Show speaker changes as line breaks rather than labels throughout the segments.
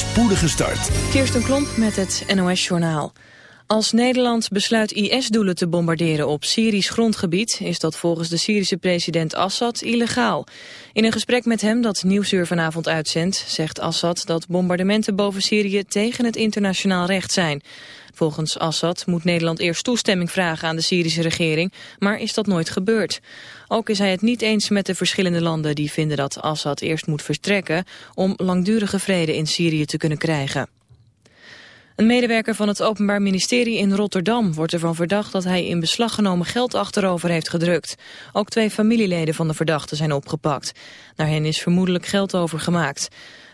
spoedige start.
Kirsten Klomp met het NOS-journaal. Als Nederland besluit IS-doelen te bombarderen op Syrisch grondgebied... is dat volgens de Syrische president Assad illegaal. In een gesprek met hem dat Nieuwsuur vanavond uitzendt... zegt Assad dat bombardementen boven Syrië tegen het internationaal recht zijn. Volgens Assad moet Nederland eerst toestemming vragen aan de Syrische regering... maar is dat nooit gebeurd. Ook is hij het niet eens met de verschillende landen die vinden dat Assad eerst moet vertrekken... om langdurige vrede in Syrië te kunnen krijgen. Een medewerker van het Openbaar Ministerie in Rotterdam wordt ervan verdacht dat hij in beslag genomen geld achterover heeft gedrukt. Ook twee familieleden van de verdachte zijn opgepakt. Naar hen is vermoedelijk geld overgemaakt.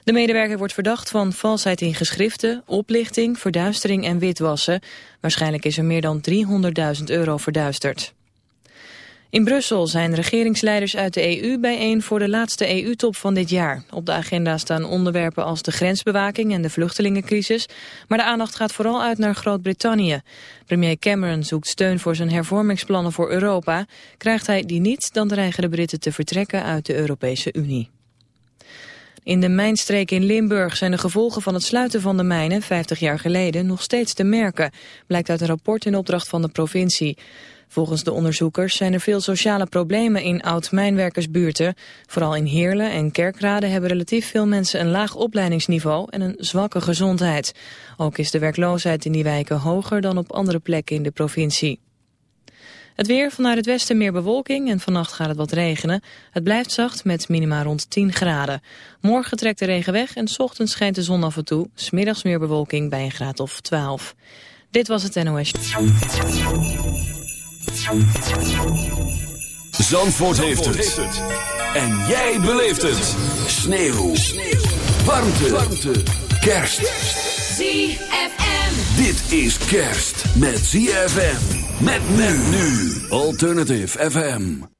De medewerker wordt verdacht van valsheid in geschriften, oplichting, verduistering en witwassen. Waarschijnlijk is er meer dan 300.000 euro verduisterd. In Brussel zijn regeringsleiders uit de EU bijeen voor de laatste EU-top van dit jaar. Op de agenda staan onderwerpen als de grensbewaking en de vluchtelingencrisis. Maar de aandacht gaat vooral uit naar Groot-Brittannië. Premier Cameron zoekt steun voor zijn hervormingsplannen voor Europa. Krijgt hij die niet, dan dreigen de Britten te vertrekken uit de Europese Unie. In de mijnstreek in Limburg zijn de gevolgen van het sluiten van de mijnen 50 jaar geleden nog steeds te merken, blijkt uit een rapport in opdracht van de provincie. Volgens de onderzoekers zijn er veel sociale problemen in oud-mijnwerkersbuurten. Vooral in Heerlen en Kerkrade hebben relatief veel mensen een laag opleidingsniveau en een zwakke gezondheid. Ook is de werkloosheid in die wijken hoger dan op andere plekken in de provincie. Het weer, vanuit het westen meer bewolking en vannacht gaat het wat regenen. Het blijft zacht met minima rond 10 graden. Morgen trekt de regen weg en s ochtends schijnt de zon af en toe. Smiddags meer bewolking bij een graad of 12. Dit was het NOS.
Zandvoort, heeft, het. En jij beleeft het. Sneeuw. Sneeuw. Warmte. Warmte. Kerst.
ZFM.
Dit is kerst met ZFM. Met men nu. Alternative FM.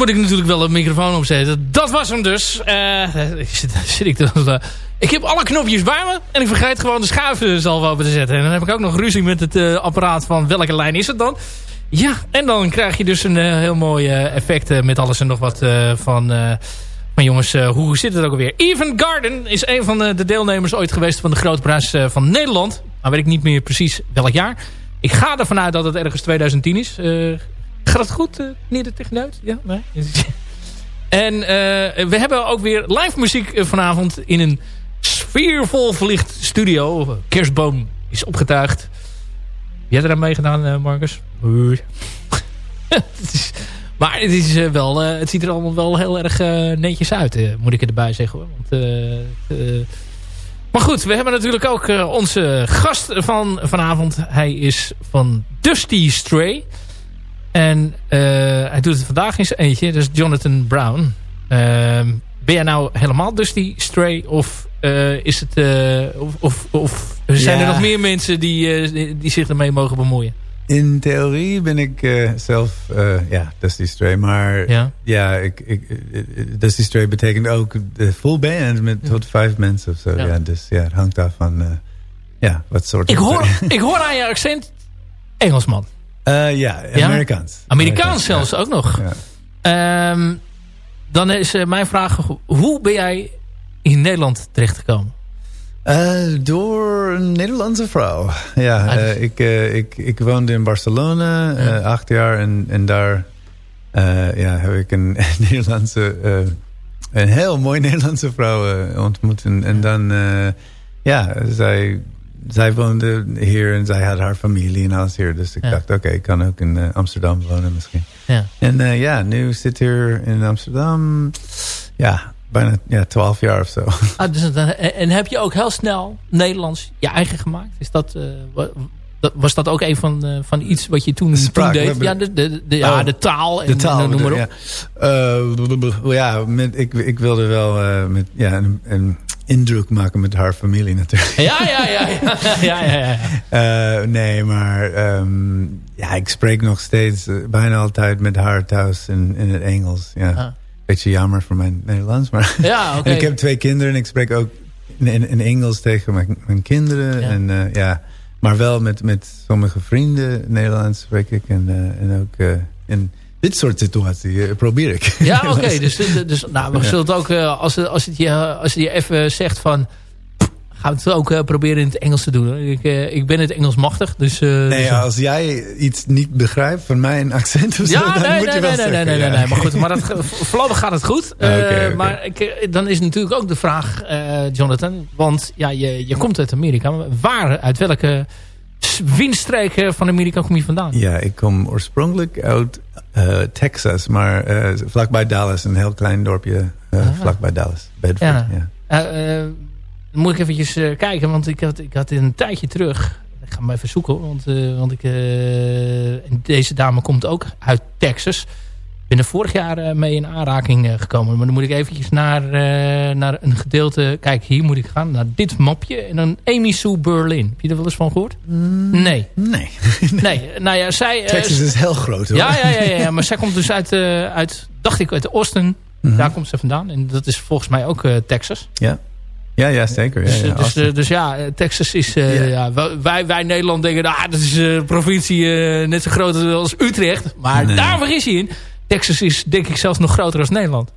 Moet ik natuurlijk wel een microfoon opzetten. Dat was hem dus. Eh, ik zit, ik, te, ik heb alle knopjes bij me. En ik vergeet gewoon de schuiven zelf open te zetten. En dan heb ik ook nog ruzie met het eh, apparaat van welke lijn is het dan. Ja, en dan krijg je dus een heel mooi effect met alles en nog wat van... van jongens, hoe zit het ook alweer? Even Garden is een van de, de deelnemers ooit geweest van de Grote Prijs van Nederland. Maar weet ik niet meer precies welk jaar. Ik ga ervan uit dat het ergens 2010 is. Eh, gaat het goed, uh, meneer de techneut? Ja, nee? En eh, we hebben ook weer live muziek eh, vanavond in een sfeervol verlicht studio. Kerstboom is opgetuigd. Hebt er aan meegedaan, eh, Marcus? Maar het, is, eh, wel, eh, het ziet er allemaal wel heel erg eh, netjes uit, eh, moet ik erbij zeggen. Hoor. Want, eh, eh, maar goed, we hebben natuurlijk ook eh, onze gast van vanavond. Hij is van Dusty Stray. En eh, hij doet het vandaag in zijn eentje. Dat is Jonathan Brown. Ehm, ben jij nou helemaal Dusty Stray? Of, eh, is het, eh, of, of, of zijn
Ja.
er nog meer mensen die, die, die zich ermee mogen bemoeien?
In theorie ben ik zelf, eh, ja, Dusty Stray. Maar
Ja.
ja, ik, ik, Dusty Stray betekent ook de full band met tot vijf mensen of zo.
Ja.
Ja. dus ja, het hangt af van, ja, wat soort...
Ik hoor, ik hoor aan je accent Engelsman.
Eh, ja,
Ja?
Amerikaans.
Amerikaans
ja.
zelfs ook nog.
Ja.
Ehm, dan is eh, mijn vraag, hoe ben jij in Nederland terechtgekomen?
Eh, door een Nederlandse vrouw. Ja,
Ah, dus-
ik, ik, ik woonde in Barcelona acht jaar. En, en daar ja, heb ik een Nederlandse... een heel mooi Nederlandse vrouw ontmoet. En, en dan... ja, zij, zij woonde hier en zij had haar familie en alles hier. Dus ik
Ja.
dacht, oké, ik kan ook in eh, Amsterdam wonen misschien.
Ja.
En eh, ja, nu zit hier in Amsterdam... Ja, bijna ja, twaalf jaar of zo.
Ah, dus, dan- en, en heb je ook heel snel Nederlands je eigen gemaakt? Is dat, eh, wa- dat, was dat ook een van, eh, van iets wat je toen,
spraak,
toen deed? Ja, de, de, de- ja,
Oh,
de taal en
De taal,
en noem maar op.
Ja, Eh, met, ik, ik wilde wel eh, met, ja, een, een indruk maken met haar familie natuurlijk.
Ja, ja, ja. ja, ja, ja, ja.
Eh, nee, maar ehm, ja, ik spreek nog steeds eh, bijna altijd met haar thuis in, in het Engels. Ja.
Ah.
Beetje jammer voor mijn Nederlands. Maar
Ja, oké.
en ik heb twee kinderen en ik spreek ook in, in, in Engels tegen mijn, mijn kinderen.
Ja.
En, eh, ja, maar wel met, met sommige vrienden Nederlands spreek ik. En, en ook in dit soort situaties eh, probeer ik.
Ja, oké. Dus, dus, dus nou, we zullen het ook, eh, als, als, het je, als het je even zegt van... Gaan we het ook eh, proberen in het Engels te doen. hoor. Ik, eh, ik ben het Engels machtig, dus... eh,
Nee,
dus-
als jij iets niet begrijpt van mijn accent of zo,
Ja,
dan
nee,
moet
nee,
je
nee,
wel
nee, nee,
zeggen.
nee, nee,
ja.
nee, maar goed, maar dat, voorlopig gaat het goed. Eh. Maar ik, eh, dan is natuurlijk ook de vraag, eh, Jonathan, want ja, je, je komt uit Amerika. maar Waar, uit welke windstreken van Amerika kom je vandaan?
Ja, ik kom oorspronkelijk uit eh, Texas, maar eh, vlakbij Dallas, een heel klein dorpje eh,
Ah.
vlakbij Dallas, Bedford.
Ja. Moet ik eventjes kijken, want ik had, ik had een tijdje terug... Ik ga hem even zoeken, want, want ik, deze dame komt ook uit Texas. Ik ben er vorig jaar eh, mee in aanraking eh, gekomen. Maar dan moet ik eventjes naar, eh, naar een gedeelte... Kijk, hier moet ik gaan, naar dit mapje. En dan Amy Sue Berlin. Heb je er wel eens van gehoord? Nee.
Nee,
Nee, nou ja, zij...
Texas is heel groot hoor.
ja, ja, ja, ja, ja, maar zij komt dus uit, uit dacht ik, uit Austin.
Mhm.
Daar komt ze vandaan. En dat is volgens mij ook Texas.
ja. Ja, ja, zeker. Ja,
Dus,
ja,
dus, dus ja, eh, Texas is...
Ja.
wij, wij Nederland denken, ah, dat is een provincie net zo groot als Utrecht. Maar
Nee.
daar vergis je in. Texas is denk ik zelfs nog groter als Nederland.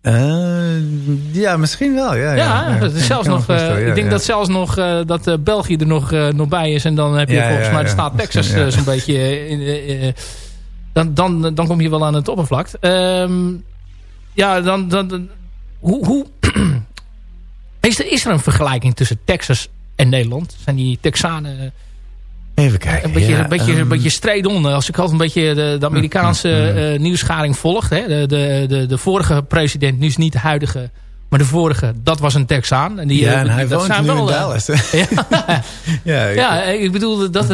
Eh, ja, misschien wel. Ja,
Ja,
ja,
zelfs
me
nog, eh, ik denk dat zelfs nog eh, dat België er nog, nog bij is. En dan heb je volgens mij de staat Texas zo'n beetje... in, dan, dan, dan kom je wel aan het oppervlak. Ehm, ja, dan... dan, dan- hoe, hoe is, er, is er een vergelijking tussen Texas en Nederland? Zijn die Texanen
Even kijken.
een beetje,
ja,
een beetje,
ehm,
een beetje strijdon? Als ik altijd een beetje de, de Amerikaanse eh, nieuwsgaring volgt. Hè? De, de, de, de vorige president, nu is niet de huidige... Maar de vorige, dat was een Texaan. En die,
ja,
eh,
en hij
dat
woont
zijn
nu in
wel, eh,
Dallas.
ja,
ja, ik-
ja, ik bedoel, dat,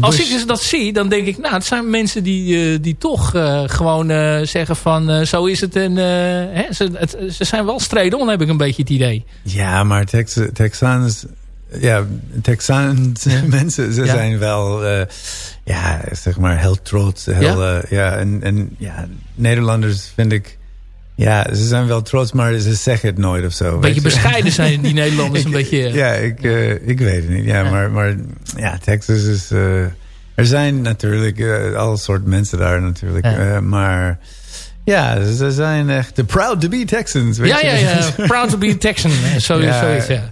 als
Bush.
ik dus dat zie, dan denk ik... Nou, het zijn mensen die, die toch gewoon zeggen van... zo is het en... hè, ze, het, ze zijn wel strijdon, heb ik een beetje het idee.
Ja, maar Tex ja, Texaans mensen, ze zijn wel, eh, ja, zeg maar, heel trots. Heel,
Ja?
ja, ja en, en ja, Nederlanders vind ik, ja, ze zijn wel trots, maar ze zeggen het nooit of zo.
Een beetje
je.
bescheiden zijn die Nederlanders. Een
Ik-
beetje...
Ja, ik, eh, ik weet het niet. Ja, Maar, maar ja, Texas is... eh, er zijn natuurlijk uh, alle soort mensen daar natuurlijk.
Ja.
Maar ja, ze zijn echt de proud to be Texans. Weet
Ja,
je?
ja, ja. Proud to be Texan. Zo,
Ja.
Zoiets, ja.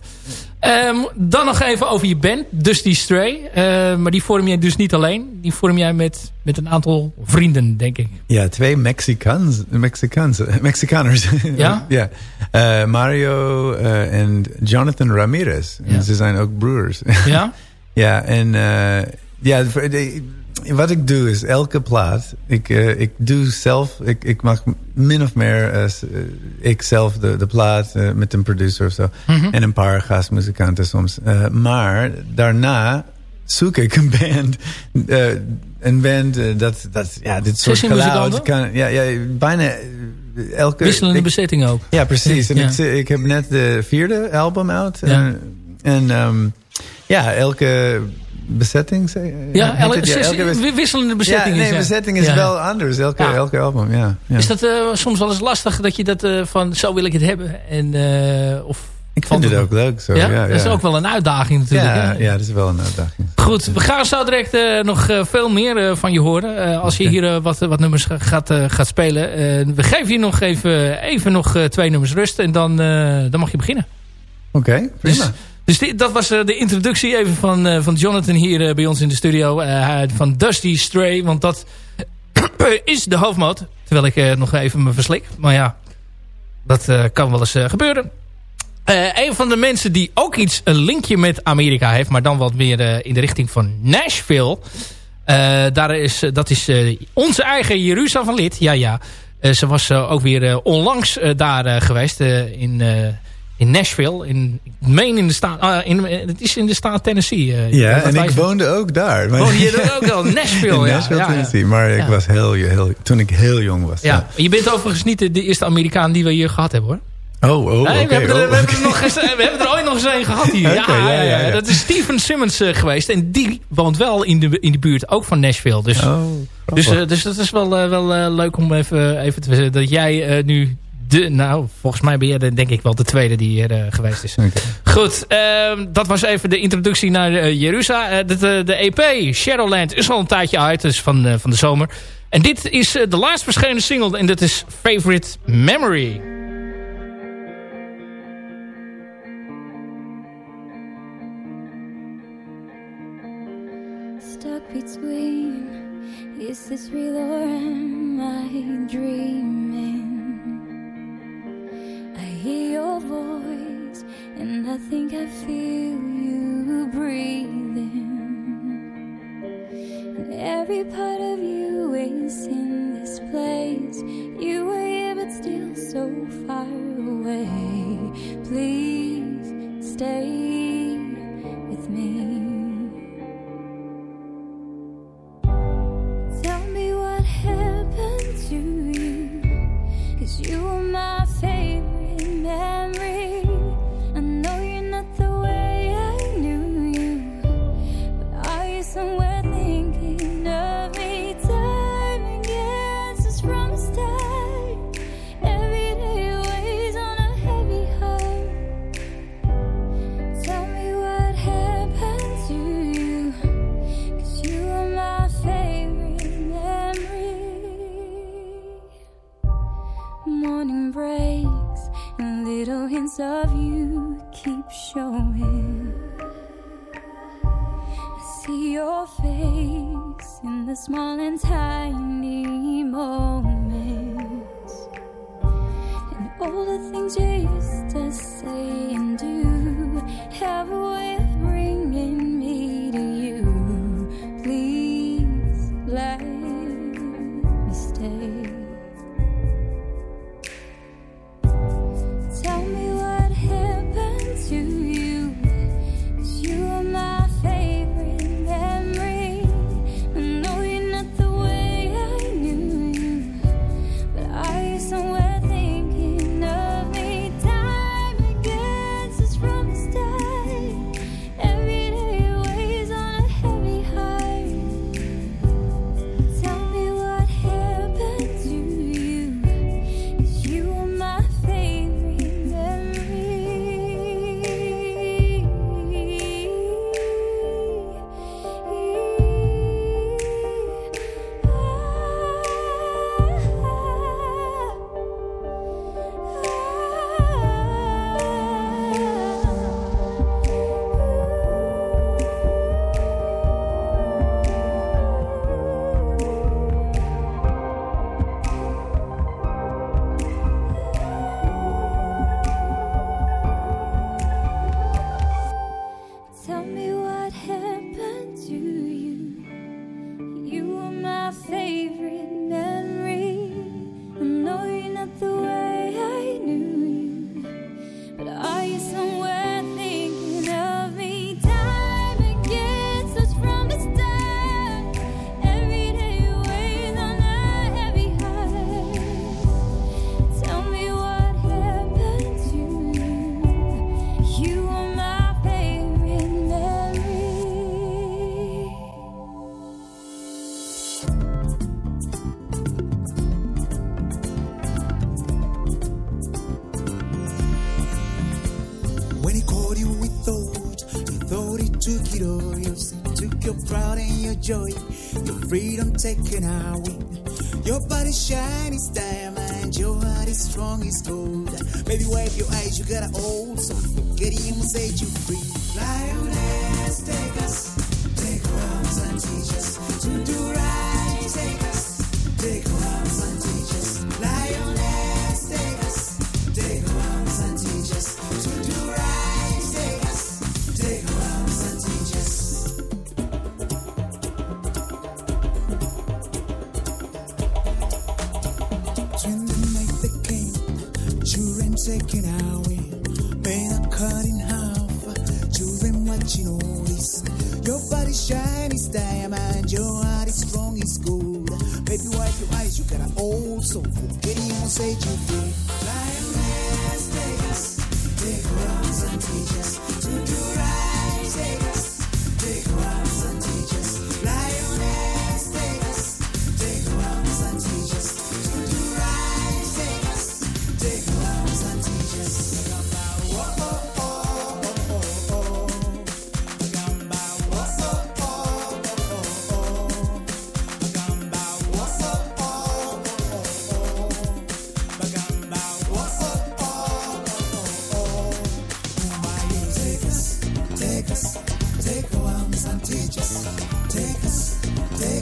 Ehm, dan nog even over je band, Dusty Stray. Uh, maar die vorm jij dus niet alleen. Die vorm jij met, met een aantal vrienden, denk ik.
Ja, twee Mexicans, Mexicans, Mexicaners.
Ja?
ja. Uh, Mario uh, en Jonathan Ramirez.
Ja.
En ze zijn ook broers.
Ja?
ja, en uh, ja, de, wat ik doe is elke plaat. Ik, uh, ik doe zelf, ik, ik mag min of meer uh, ik zelf de, de plaat uh, met een producer of zo.
Mhm.
En een paar gastmuzikanten soms. Maar daarna zoek ik een band. Een band dat, dat ja, dit soort geluid kan. Ja, ja, bijna elke.
Wisselende
ik,
bezetting ook.
Ja, precies. En
Ja.
ik, ik heb net de vierde album uit.
Ja.
En, en um, ja, elke bezetting.
Ja, elke?
Ja,
wisselende bezetting
ja, nee, bezetting is
Ja.
wel anders. Elke,
Ja.
elke album, ja. ja.
Is dat uh, soms wel eens lastig dat je dat uh, van zo wil ik het hebben? En, uh, of
ik vind het ook leuk zo.
Ja?
Ja,
dat is ook wel een uitdaging natuurlijk.
Ja,
hè?
ja, dat is wel een uitdaging.
Goed, we gaan zo direct nog veel meer van je horen. Als je hier wat, wat nummers gaat, gaat spelen. We geven je nog even, even nog twee nummers rust. En dan, dan mag je beginnen.
Oké, okay, prima.
Dus, dus dat was uh, de introductie even van, uh, van Jonathan hier uh, bij ons in de studio. Van Dusty Stray. Want dat is de hoofdmoot. Terwijl ik nog even me verslik. Maar ja, dat kan wel eens gebeuren. Uh, een van de mensen die ook iets een linkje met Amerika heeft, maar dan wat meer in de richting van Nashville. Daar is, dat is onze eigen Jeruzalem van Lid. Ja, ja. ze was ook weer onlangs daar geweest in, in Nashville. In, ik meen in de staat, in, het is in de staat Tennessee.
ja, en ik woonde ook daar.
Woonde je er ook al? Nashville,
in
ja.
Nashville,
ja,
Tennessee.
Ja.
Maar ik was heel, heel, toen ik heel jong was.
Ja. Je bent overigens niet de, de eerste Amerikaan die we hier gehad hebben, hoor.
Oh, oh,
Nee, we, hebben er,
oh,
we, hebben
oké.
er nog eens, we hebben er ooit nog eens een gehad hier. Ja,
ja, ja, ja.
Dat is Steven Simmons uh, geweest. En die woont wel in de, in de buurt, ook van Nashville. Dus,
Oh,
dus, uh, dus dat is wel, uh, wel uh, leuk om even, even te zeggen. Dat jij uh, nu de... Nou, volgens mij ben jij de, denk ik wel de tweede die hier uh, geweest is. Goed, uh, dat was even de introductie naar uh, Jeruzalem. Uh, de, de, de EP Shadowland is al een tijdje uit. Dus van, uh, van de zomer. En dit is uh, de laatst verschenen single. En dat is Favorite Memory.
Stuck between, is this real or am I dreaming? Hear your voice and I think I feel you breathing. And every part of you is in this place. You were here but still so far away. Please stay with me. Tell me what happened to you. You were my of you keep showing. I see your face in the small and tiny moments. And all the things you used to say
your freedom taken away. Your body shiny as diamond, your heart is strong as gold. Maybe wipe your eyes, you got an old soul. Forget him set you free.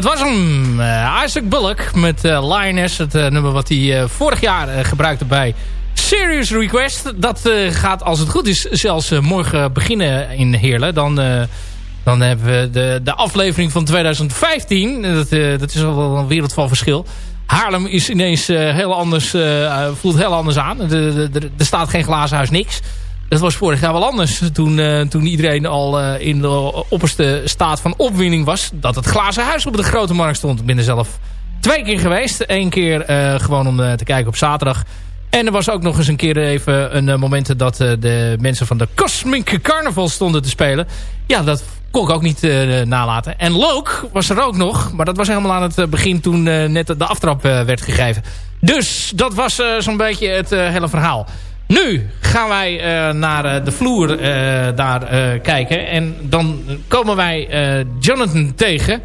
Dat was hem. eh, Isaac Bullock met eh, Lioness. Het eh, nummer wat hij vorig jaar gebruikte bij Serious Request. Dat gaat als het goed is zelfs morgen beginnen in Heerlen. Dan, dan hebben we de, de aflevering van 2015. Dat, dat is al een wereld van verschil. Haarlem is ineens heel anders, voelt heel anders aan. Er staat geen glazen huis, niks. Dat was vorig jaar wel anders. Toen, eh, toen iedereen al eh, in de opperste staat van opwinding was. Dat het glazen huis op de grote markt stond. Ik ben zelf twee keer geweest. Eén keer eh, gewoon om te kijken op zaterdag. En er was ook nog eens een keer even een moment dat de mensen van de Cosmic Carnival stonden te spelen. Ja, dat kon ik ook niet nalaten. En Loke was er ook nog. Maar dat was helemaal aan het begin toen net de aftrap werd gegeven. Dus dat was zo'n beetje het hele verhaal. Nu gaan wij eh, naar eh, de vloer eh, daar kijken. En dan komen wij Jonathan tegen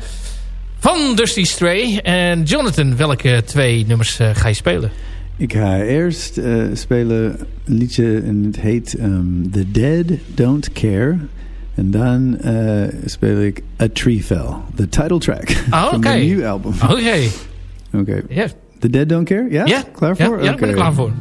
van Dusty Stray. En Jonathan, welke twee nummers ga je spelen?
Ik ga eerst spelen een liedje en het heet ehm, The Dead Don't Care. En dan speel ik A Tree Fell, the title track from
oké.
the new album.
Oké.
Oké.
Ja.
The Dead Don't Care? Ja?
Ja.
Klaar voor?
Ja, daar ben ik klaar voor.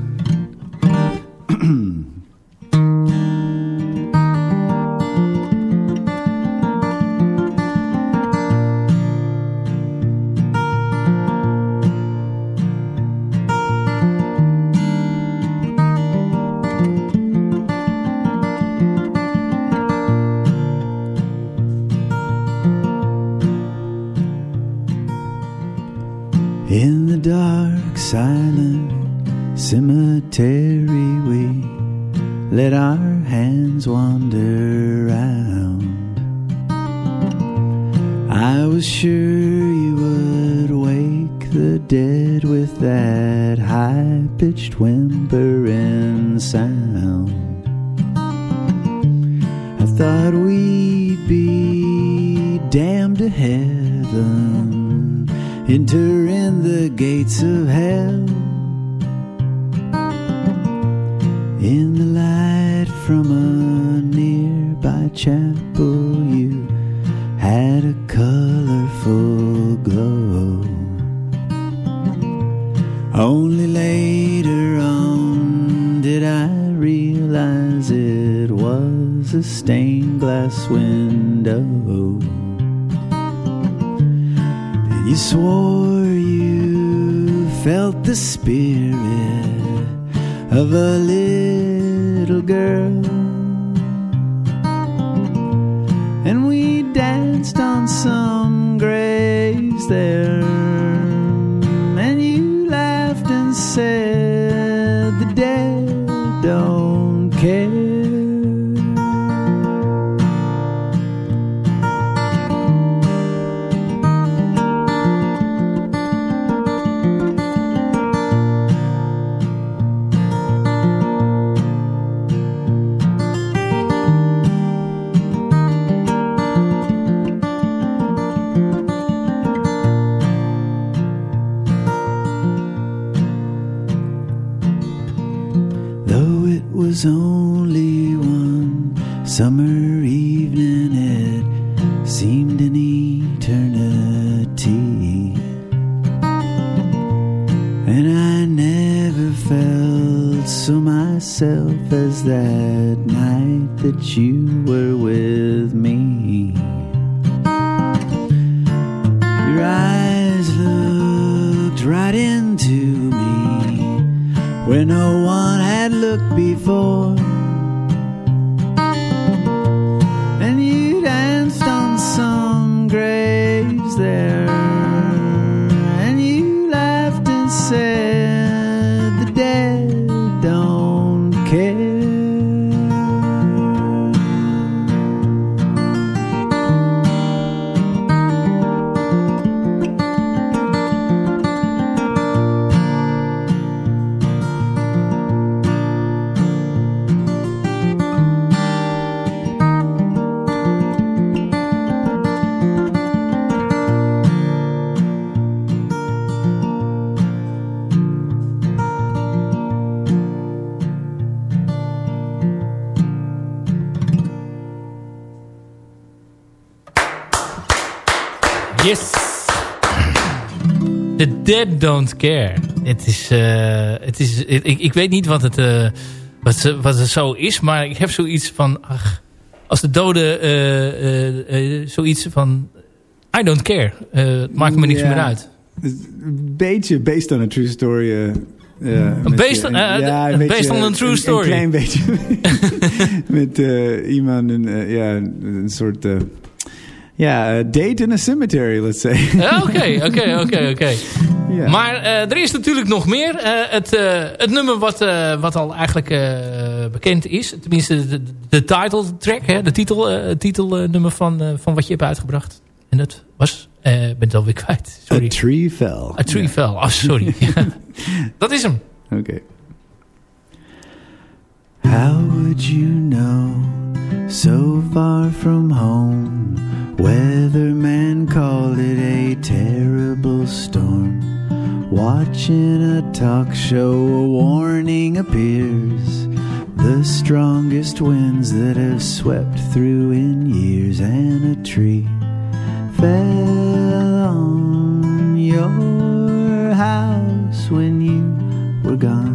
Only later on did I realize it was a stained glass window. And you swore you felt the spirit of a little Dead Don't Care.
Het is, eh, het is, ik, ik weet niet wat het, eh, wat, ze- wat het zo is, maar ik heb zoiets van, ach, als de doden eh, zoiets van, I don't care. Eh, het maakt me niks
Ja.
meer uit.
Een beetje based on a true story. eh, ja, met-
based on-
ja, een
based
beetje,
on a true
een-
story.
Een klein beetje. met eh, iemand, een, ja, een soort... eh, ja, a date in a cemetery, let's say.
Oké, oké, oké, oké. Maar eh, er is natuurlijk nog meer. Eh, het, eh, het nummer wat, eh, wat al eigenlijk eh, bekend is. Tenminste, de, de title track. Hè, de titel, eh, titelnummer van, eh, van wat je hebt uitgebracht. En dat was... eh, Ik ben het alweer kwijt.
A
Sorry.
tree fell.
A Tree Fell. Oh, sorry. dat is hem.
Okay. How would you know? So far from home, weatherman called it a terrible storm. Watching a talk show, a warning appears. The strongest winds that have swept through in years, and a tree fell on your house when you were gone.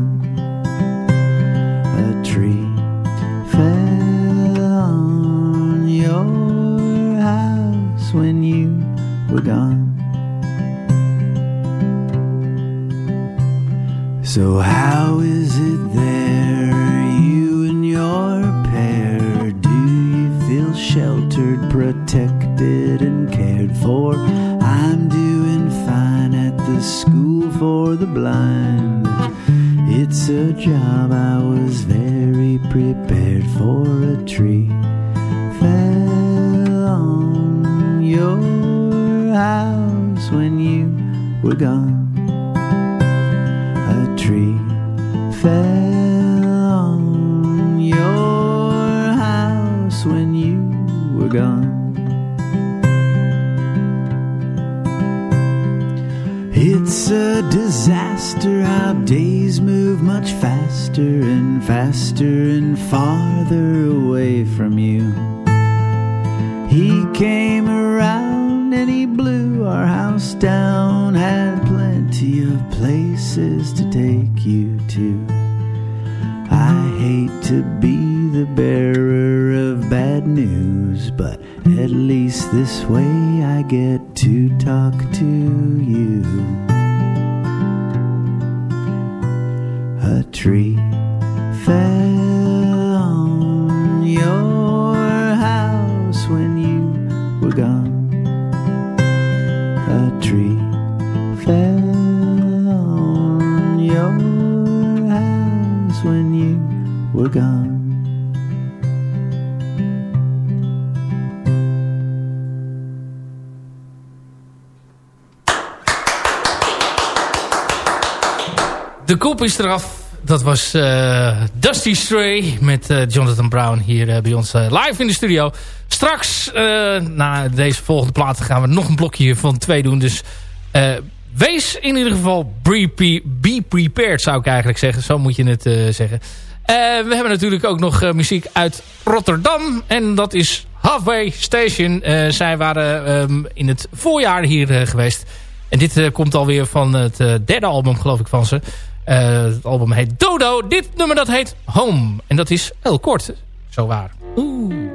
De kop is eraf. Dat was eh, Dusty Stray met eh, Jonathan Brown hier eh, bij ons live in de studio. Straks, na deze volgende platen, gaan we nog een blokje van twee doen. Dus wees in ieder geval be, be prepared, zou ik eigenlijk zeggen. Zo moet je het zeggen. We hebben natuurlijk ook nog muziek uit Rotterdam. En dat is Halfway Station. Zij waren ehm, in het voorjaar hier geweest. En dit komt alweer van het derde album, geloof ik, van ze. Eh, het album heet Dodo. Dit nummer dat heet Home. En dat is heel kort. Zo waar. Oeh.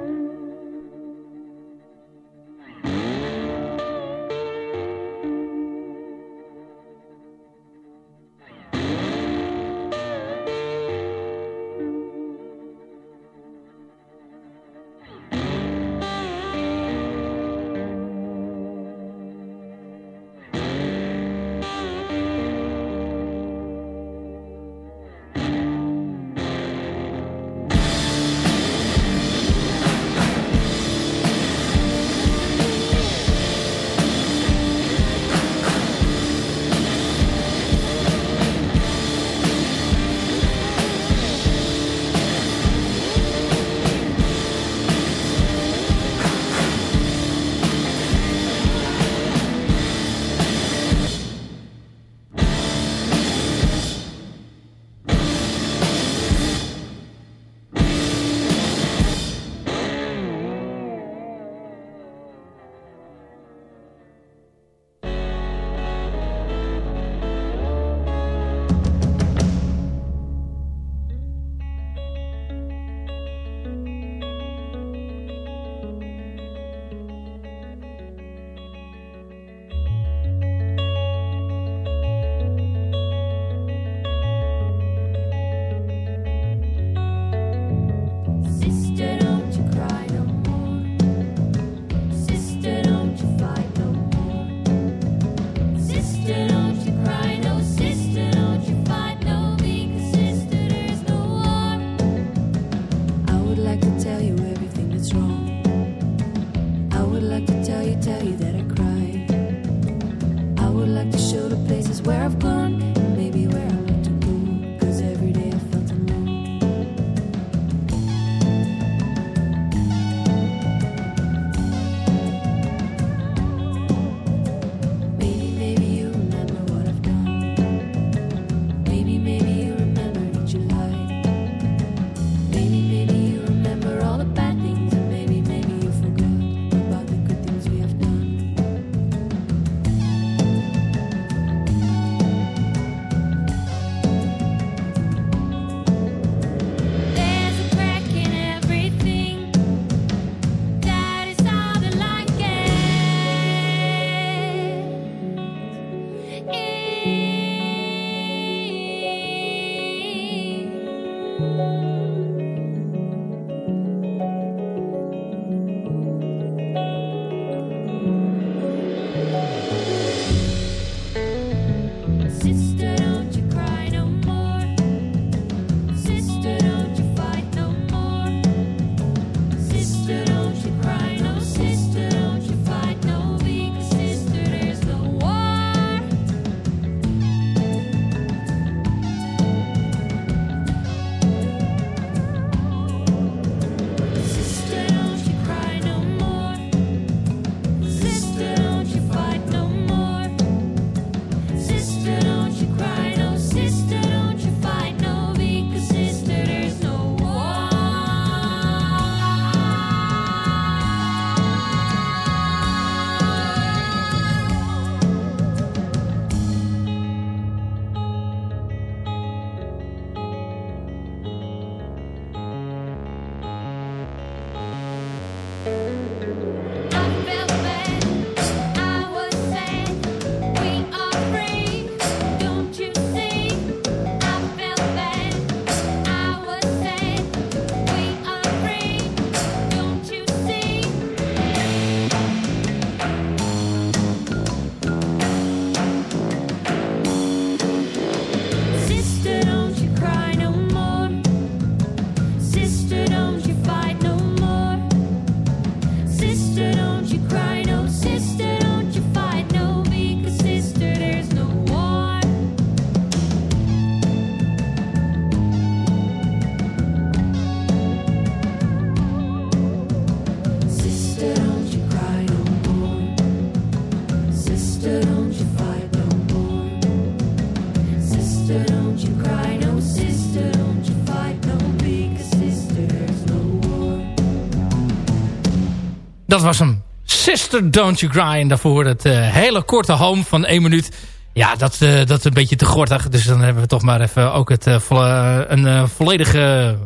Dat was hem. Sister Don't You Cry. En daarvoor het eh, hele korte home van één minuut. Ja, dat, eh, dat is een beetje te gortig. Dus dan hebben we toch maar even ook het, volle- een volledige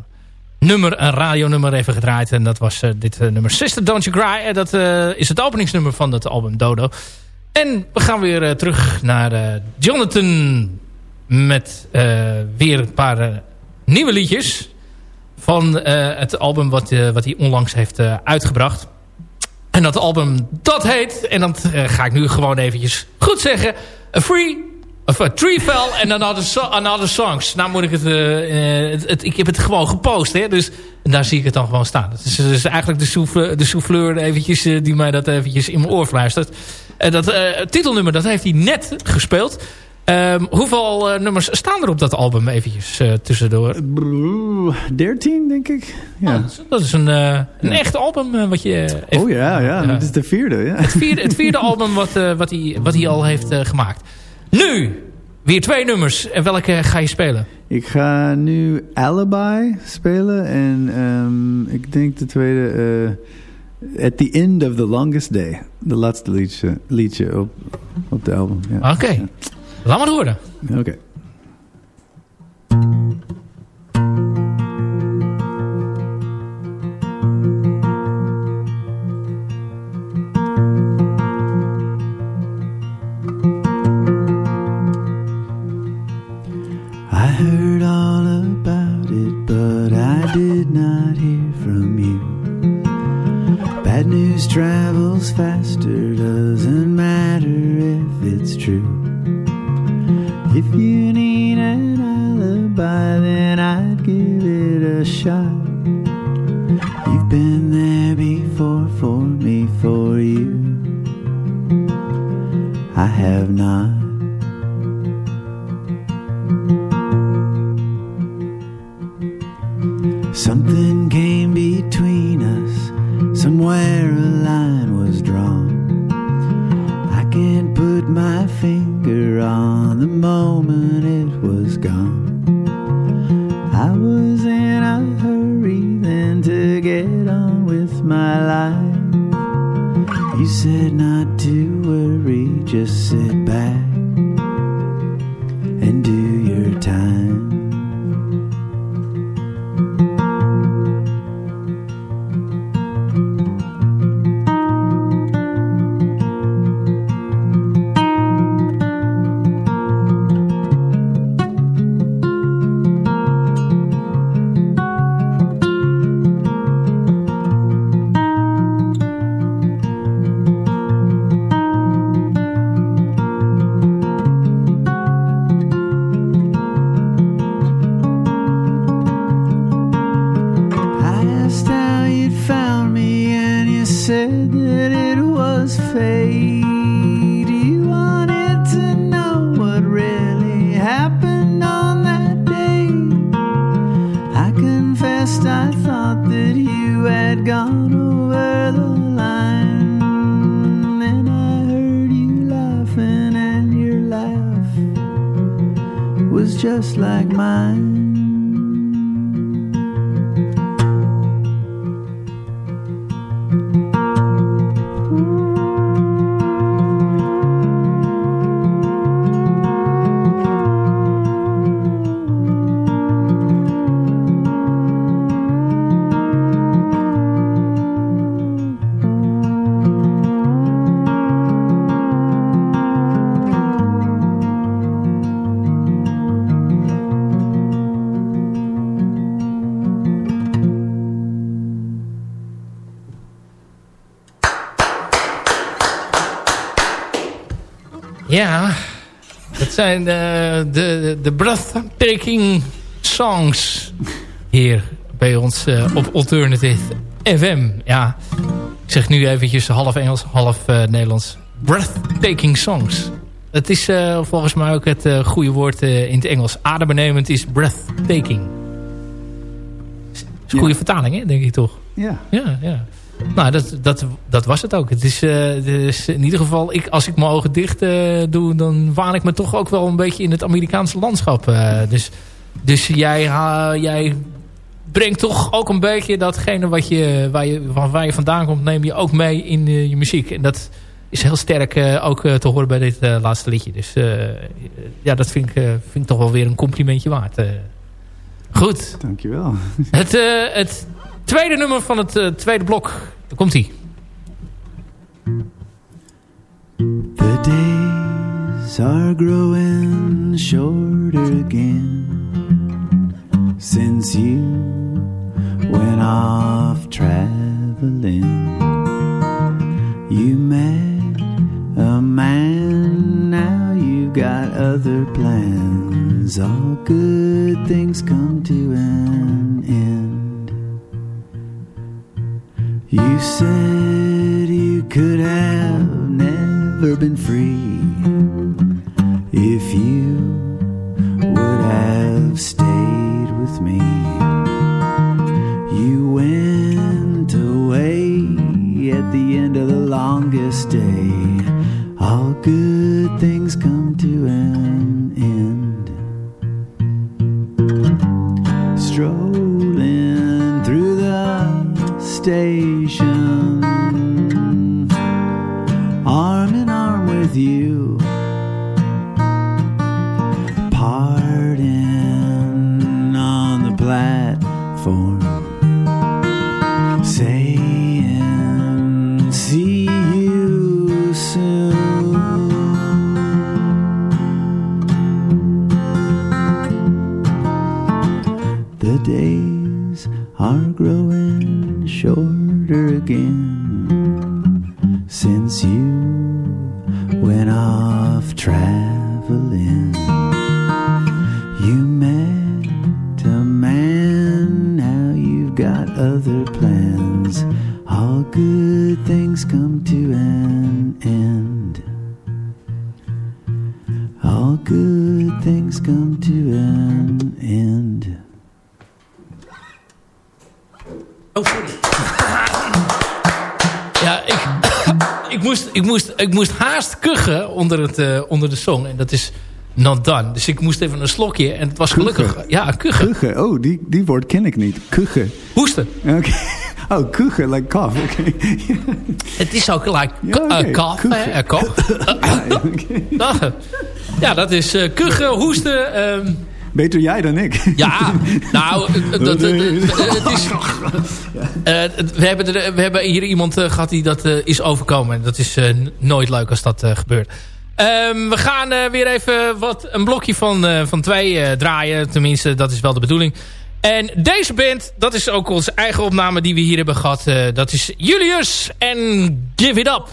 nummer, een radionummer even gedraaid. En dat was dit nummer Sister Don't You Cry. En dat is het openingsnummer van het album Dodo. En we gaan weer terug naar Jonathan met weer een paar nieuwe liedjes van het album wat, wat hij onlangs heeft uitgebracht. En dat album, dat heet, en dat eh, ga ik nu gewoon eventjes goed zeggen, A Free, of A Tree Fell and Another, so another Songs. Nou moet ik het, eh, eh, het, het- ik heb het gewoon gepost, hè, dus en daar zie ik het dan gewoon staan. Het is, is eigenlijk de, souffleur, de souffleur eventjes, die mij dat eventjes in mijn oor fluistert. En dat titelnummer, dat heeft hij net gespeeld. Ehm, hoeveel eh, nummers staan er op dat album eventjes eh, tussendoor?
Brrr, 13, denk ik. Ja.
Oh, dat is- dat is een, eh, een echt album wat je...
oh ja, ja, dat is de vierde. Ja.
Het vierde, het vierde album wat, wat, hij, wat hij al heeft gemaakt. Nu, weer twee nummers. En welke ga je spelen?
Ik ga nu Alibi spelen en ehm, ik denk de tweede... At the End of the Longest Day. De laatste liedje, liedje op, op de album. Ja.
Oké, laat maar horen.
Oké. I have not.
Ja, dat zijn de, de, de breathtaking songs hier bij ons eh, op Alternative FM. Ja, ik zeg nu eventjes half Engels, half eh, Nederlands. Breathtaking songs. Het is eh, volgens mij ook het eh, goede woord eh, in het Engels. Adembenemend is breathtaking. is een goede vertaling, hè, denk ik toch?
Ja.
Ja, ja. Nou, dat, dat, dat was het ook. Het is, is in ieder geval, ik, als ik mijn ogen dicht eh, doe... dan waan ik me toch ook wel een beetje in het Amerikaanse landschap. eh. dus dus jij, jij brengt toch ook een beetje datgene wat je, waar, je, waar, waar je vandaan komt... neem je ook mee in je muziek. En dat is heel sterk ook te horen bij dit laatste liedje. Dus ja, dat vind ik, vind ik toch wel weer een complimentje waard. Goed.
Dankjewel.
Het, het tweede nummer van het eh, tweede blok. Daar komt ie.
The days are growing shorter again since you went off traveling. You met a man, now you've got other plans. All good things come to an end. You said you could have never been free
eh, onder de song. En dat is not done. Dus ik moest even een slokje. En het was gelukkig... Ja, kuchen.
Kuchen, oh, die, die woord ken ik niet. Kuchen.
Hoesten.
Oké. Oh, kuchen, like cough. Oké.
Het is ook like
Ja, oké.
eh, eh. Nou, ja, dat is eh, kuchen, hoesten. ehm,
Beter jij dan ik.
ja, nou, dat, het is... we, hebben er, we hebben hier iemand eh, gehad die dat is overkomen. En dat is nooit leuk als dat gebeurt. Ehm, we gaan eh, weer even wat, een blokje van, eh, van twee eh, draaien. Tenminste, dat is wel de bedoeling. En deze band, dat is ook onze eigen opname die we hier hebben gehad. eh, dat is Julius en
Give It Up.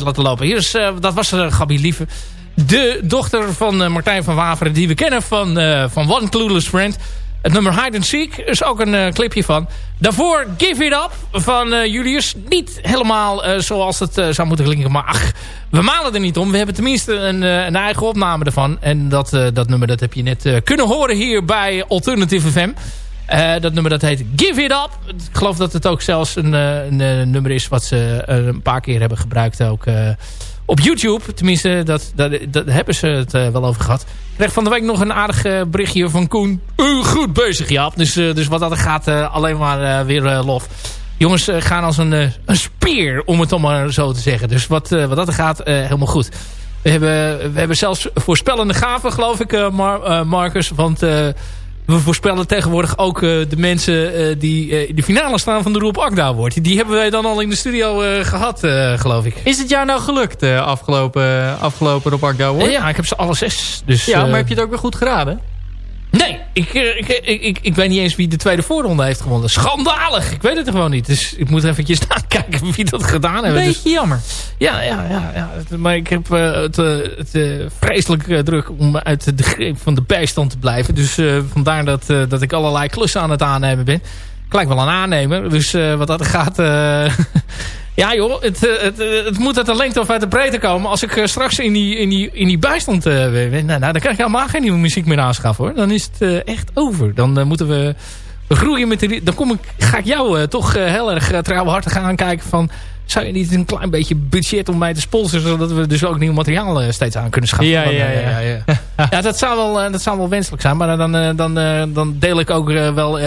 Eh, laten lopen. Hier is, eh, dat was uh, Gabi Lieve. De dochter van eh, Martijn van Waveren. Die we kennen van, eh, van One Clueless Friend. Het nummer Hide and Seek is ook een eh, clipje van. Daarvoor Give It Up van eh, Julius. Niet helemaal eh, zoals het eh, zou moeten klinken. Maar ach, we malen er niet om. We hebben tenminste een, eh, een eigen opname ervan. En dat, eh, dat nummer dat heb je net eh, kunnen horen hier bij Alternative FM. Eh, dat nummer dat heet Give It Up. Ik geloof dat het ook zelfs een, eh, een, eh, nummer is wat ze een paar keer hebben gebruikt ook op YouTube. Tenminste, dat, dat, dat hebben ze het wel over gehad. Ik kreeg van de week nog een aardig berichtje van Koen. Goed bezig, Jaap. Dus, dus wat dat gaat, alleen maar weer lof. Jongens gaan als een, een speer, om het dan maar zo te zeggen. Dus wat, wat dat gaat, helemaal goed. We hebben, we hebben zelfs voorspellende gaven, geloof ik, Mar Marcus. Want we voorspellen tegenwoordig ook eh, de mensen eh, die eh, in de finale staan van de Roep Akda wordt. Die hebben wij dan al in de studio eh, gehad, eh, geloof ik.
Is het jou nou gelukt uh, afgelopen, afgelopen op Akda hoor?
ja, ik heb ze alle zes. Dus,
ja, maar
eh,
heb je het ook weer goed geraden?
Nee, ik, eh, ik, ik, ik, ik weet niet eens wie de tweede voorronde heeft gewonnen. Schandalig! Ik weet het gewoon niet. Dus ik moet eventjes nakijken wie dat gedaan heeft.
Beetje
Dus,
jammer.
ja, ja, ja, ja. Maar ik heb eh, het, eh, het eh, vreselijk eh, druk om uit de greep van de bijstand te blijven. Dus eh, vandaar dat, eh, dat ik allerlei klussen aan het aannemen ben. Ik lijk wel een aannemer. Dus eh, wat dat gaat... ja joh, het, eh, het, eh, het moet uit de lengte of uit de breedte komen. Als ik eh, straks in die, in die, in die bijstand ben, nou, nou, dan kan ik helemaal geen nieuwe muziek meer aanschaffen hoor. Dan is het echt over. Dan moeten we groeien met de... Dan kom ik, ga ik jou toch heel erg trouwhartig aankijken van... Zou je niet een klein beetje budget om mij te sponsoren... zodat we dus ook nieuw materiaal steeds aan kunnen schaffen?
Ja, ja. ja.
Ja, dat zou wel, eh, dat zou wel wenselijk zijn. Maar dan, eh, dan, eh, dan deel ik ook wel,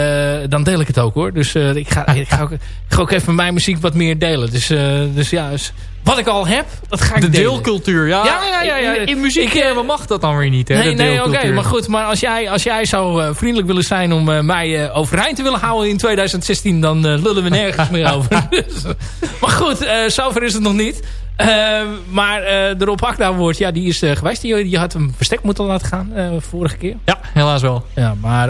dan deel ik het ook hoor. Dus ik, ga, ik, ga ook, ik ga ook even mijn muziek wat meer delen. Dus, dus ja, dus wat ik al heb, dat ga ik
De
delen.
deelcultuur, ja.
Ja, ja, ja, ja.
In, in muziek
Ik,
mag dat dan weer niet, hè?
Nee,
de
nee oké, maar goed. Maar als jij, als jij zou vriendelijk willen zijn om mij overeind te willen houden in 2016... dan lullen we nergens meer over. Dus, maar goed, zover is het nog niet. Maar de Rob Hakda woord, ja, die is geweest. Die, die had hem verstek moeten laten gaan vorige keer.
Ja, helaas wel.
Ja, maar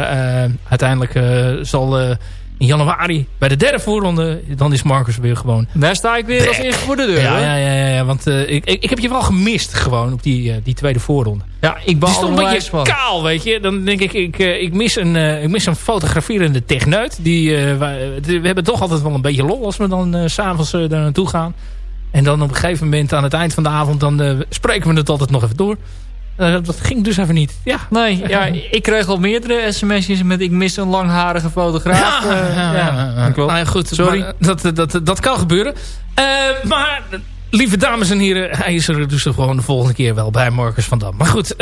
uiteindelijk zal in januari bij de derde voorronde, dan is Marcus weer gewoon...
Daar sta ik weer als eerste voor de deur.
Ja, ja, ja, ja, want uh, ik, ik, ik, heb je wel gemist gewoon op die, uh, die tweede voorronde.
Ja, ik ben
een beetje van. kaal, weet je. Dan denk ik, ik, uh, ik, mis, een, ik mis een fotografierende techneut. Die, we, we, hebben toch altijd wel een beetje lol als we dan s s'avonds daar naartoe gaan. En dan op een gegeven moment aan het eind van de avond, dan spreken we het altijd nog even door. Uh, dat ging dus even niet. Ja.
Nee, ja, ik kreeg al meerdere sms'jes met ik mis een langharige fotograaf.
Ja, uh, ja, ja, ja, klopt. Nou, goed, sorry. Dat, dat, dat kan gebeuren. Maar lieve dames en heren, hij is er dus gewoon de volgende keer wel bij Marcus van Dam. Maar goed,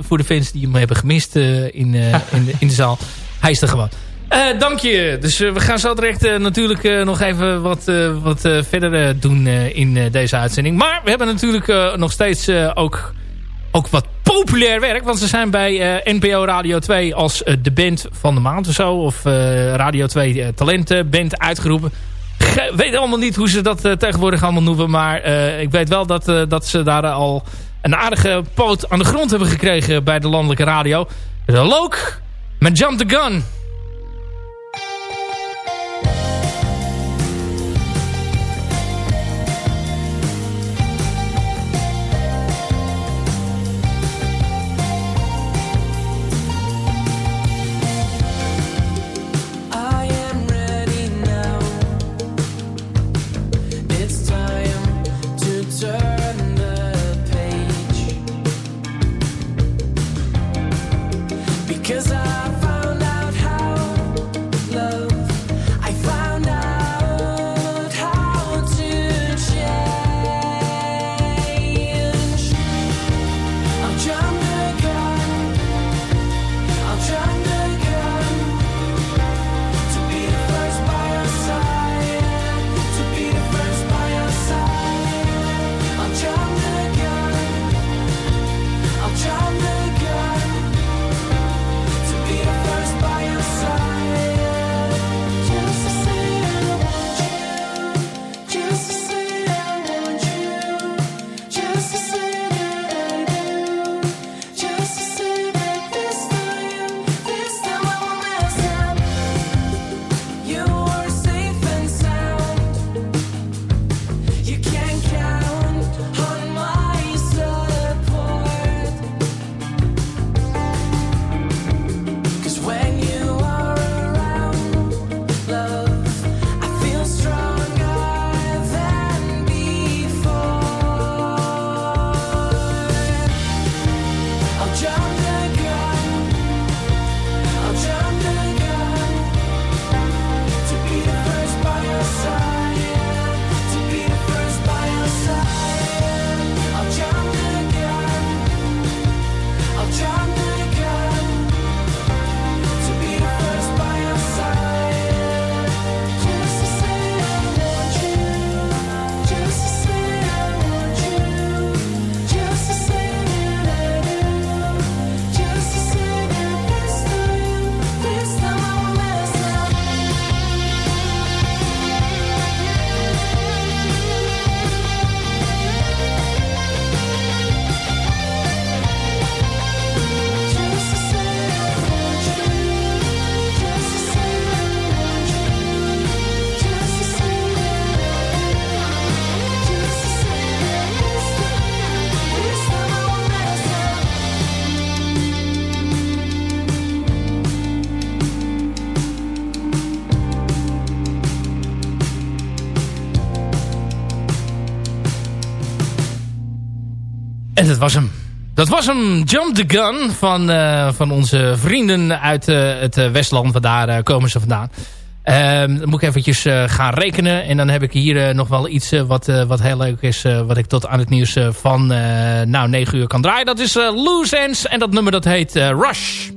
voor de fans die hem hebben gemist in, in, de, in de zaal, hij is er gewoon. Uh, dank je. Dus uh, we gaan zo direct uh, natuurlijk nog even wat, wat verder doen in deze uitzending. Maar we hebben natuurlijk nog steeds ook ook wat populair werk. Want ze zijn bij NPO Radio 2 als de band van de maand of zo. Of Radio 2 talentenband uitgeroepen. Weet allemaal niet hoe ze dat tegenwoordig allemaal noemen. Maar ik weet wel dat, dat ze daar al een aardige poot aan de grond hebben gekregen bij de landelijke radio. De Look met Jump the Gun. Dat was hem. Dat was hem, Jump the Gun van, uh, van onze vrienden uit uh, het uh, Westland. Van daar komen ze vandaan. Ehm, dan moet ik eventjes gaan rekenen. En dan heb ik hier nog wel iets wat, wat heel leuk is. wat ik tot aan het nieuws van nou 9 uur kan draaien. Dat is Loose Ends. En dat nummer dat heet Rush.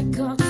like a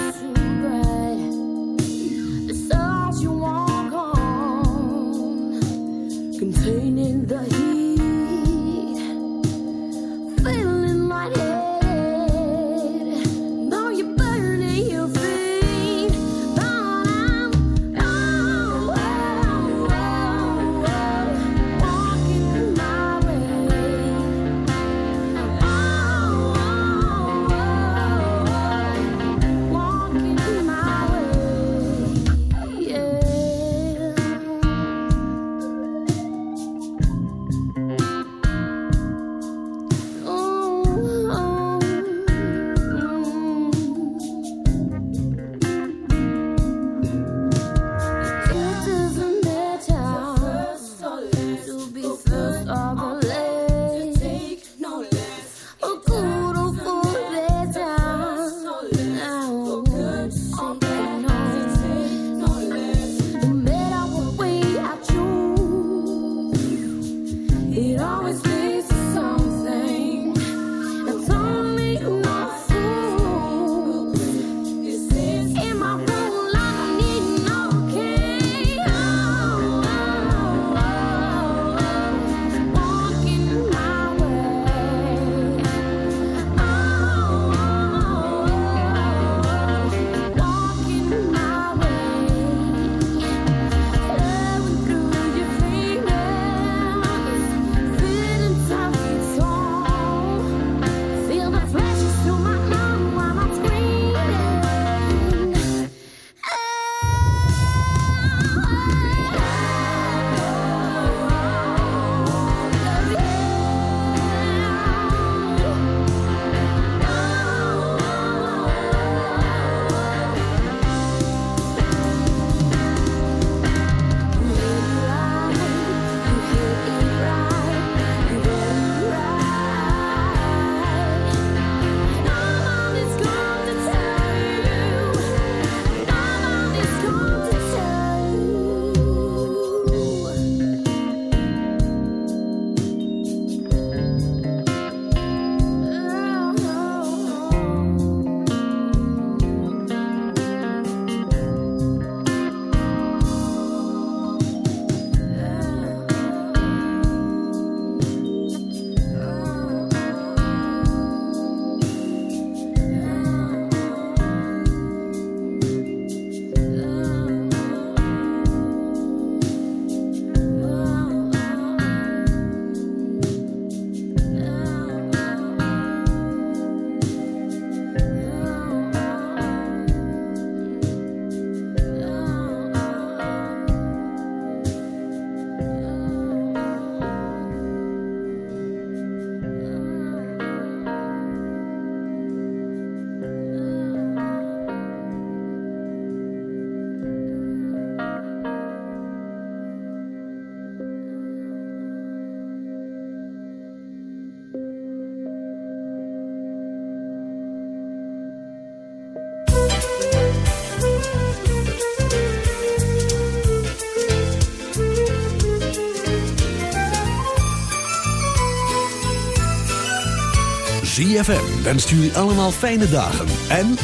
ZFM wenst jullie allemaal fijne dagen en...